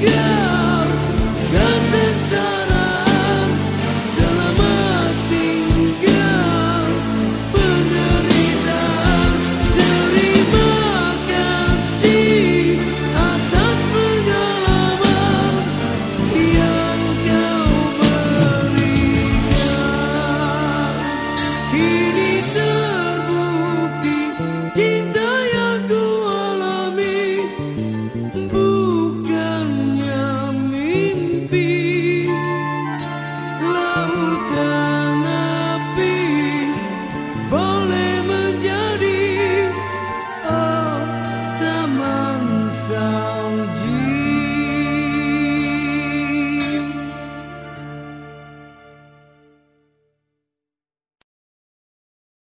good.